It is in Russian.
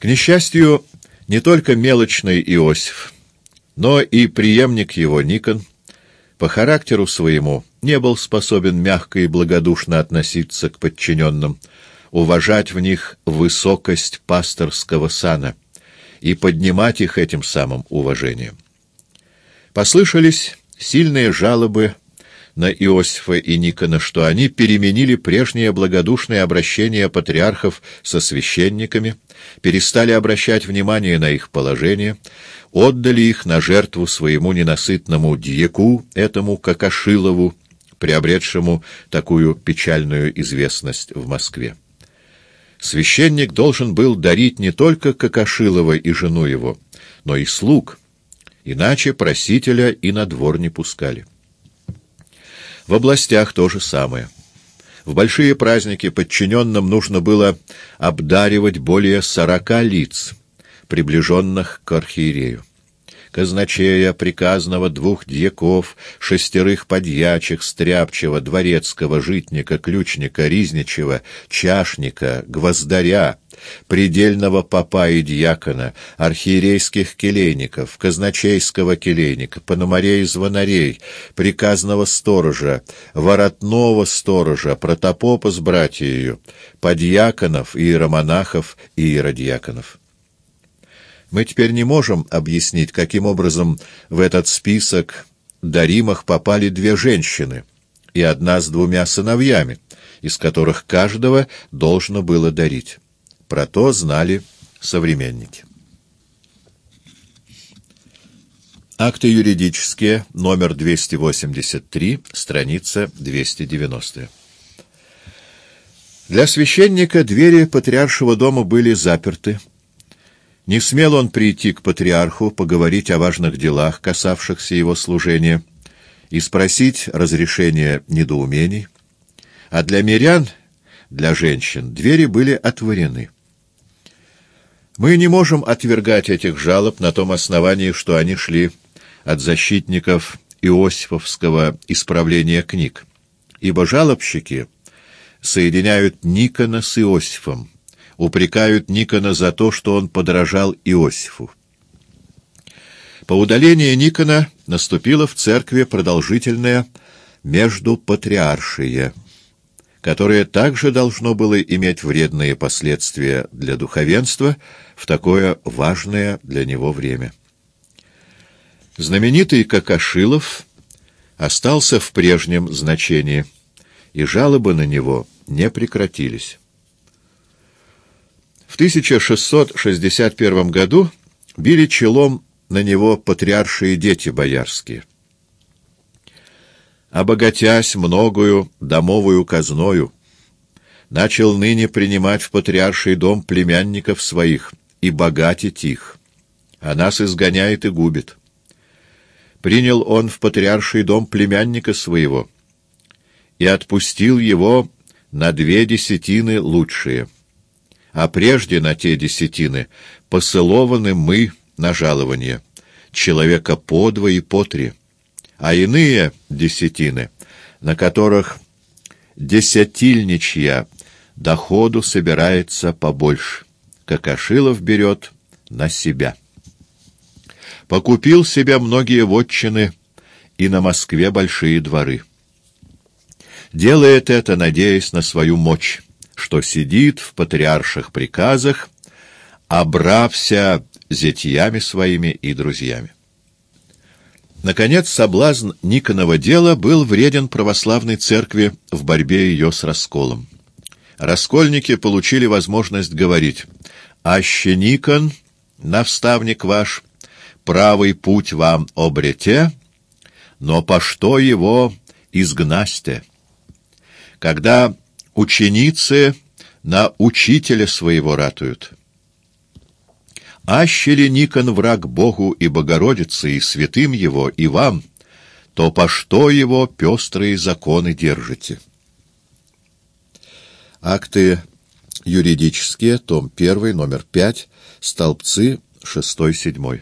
К несчастью, не только мелочный Иосиф, но и преемник его Никон по характеру своему не был способен мягко и благодушно относиться к подчиненным, уважать в них высокость пасторского сана и поднимать их этим самым уважением. Послышались сильные жалобы на Иосифа и Никона, что они переменили прежнее благодушное обращение патриархов со священниками, перестали обращать внимание на их положение, отдали их на жертву своему ненасытному дьяку, этому Какашилову, приобретшему такую печальную известность в Москве. Священник должен был дарить не только Какашилова и жену его, но и слуг, иначе просителя и на двор не пускали. В областях то же самое. В большие праздники подчиненным нужно было обдаривать более сорока лиц, приближенных к архиерею казначея, приказного двух дьяков, шестерых подьячих, стряпчего, дворецкого, житника, ключника, ризничего, чашника, гвоздаря, предельного попа и дьякона, архиерейских келейников, казначейского келейника, пономарей и звонарей, приказного сторожа, воротного сторожа, протопопа с братьею, подьяконов, иеромонахов и иеродьяконов. Мы теперь не можем объяснить, каким образом в этот список даримых попали две женщины и одна с двумя сыновьями, из которых каждого должно было дарить. Про то знали современники. Акты юридические, номер 283, страница 290. Для священника двери патриаршего дома были заперты, не смел он прийти к патриарху, поговорить о важных делах, касавшихся его служения, и спросить разрешения недоумений. А для мирян, для женщин, двери были отворены. Мы не можем отвергать этих жалоб на том основании, что они шли от защитников Иосифовского исправления книг, ибо жалобщики соединяют Никона с Иосифом, упрекают Никона за то, что он подражал Иосифу. По удалении Никона наступила в церкви продолжительная междупатриаршие, которое также должно было иметь вредные последствия для духовенства в такое важное для него время. Знаменитый Какашилов остался в прежнем значении, и жалобы на него не прекратились. В 1661 году били челом на него патриаршие дети боярские. Обогатясь многою домовую казною, начал ныне принимать в патриарший дом племянников своих и богатить их, а нас изгоняет и губит. Принял он в патриарший дом племянника своего и отпустил его на две десятины лучшие — а прежде на те десятины посылованы мы на жалование, человека по два и по три, а иные десятины, на которых десятильничья доходу собирается побольше, как Ашилов берет на себя. Покупил себя многие вотчины и на Москве большие дворы. Делает это, надеясь на свою мощь что сидит в патриарших приказах, обрався зятьями своими и друзьями. Наконец, соблазн Никонова дела был вреден православной церкви в борьбе ее с расколом. Раскольники получили возможность говорить «Аще Никон, навставник ваш, правый путь вам обрете, но по что его изгнасте?» Когда Ученицы на учителя своего ратуют. Аще ли Никон враг Богу и Богородице, и святым его, и вам, то по что его пестрые законы держите? Акты юридические, том 1, номер 5, столбцы 6-7.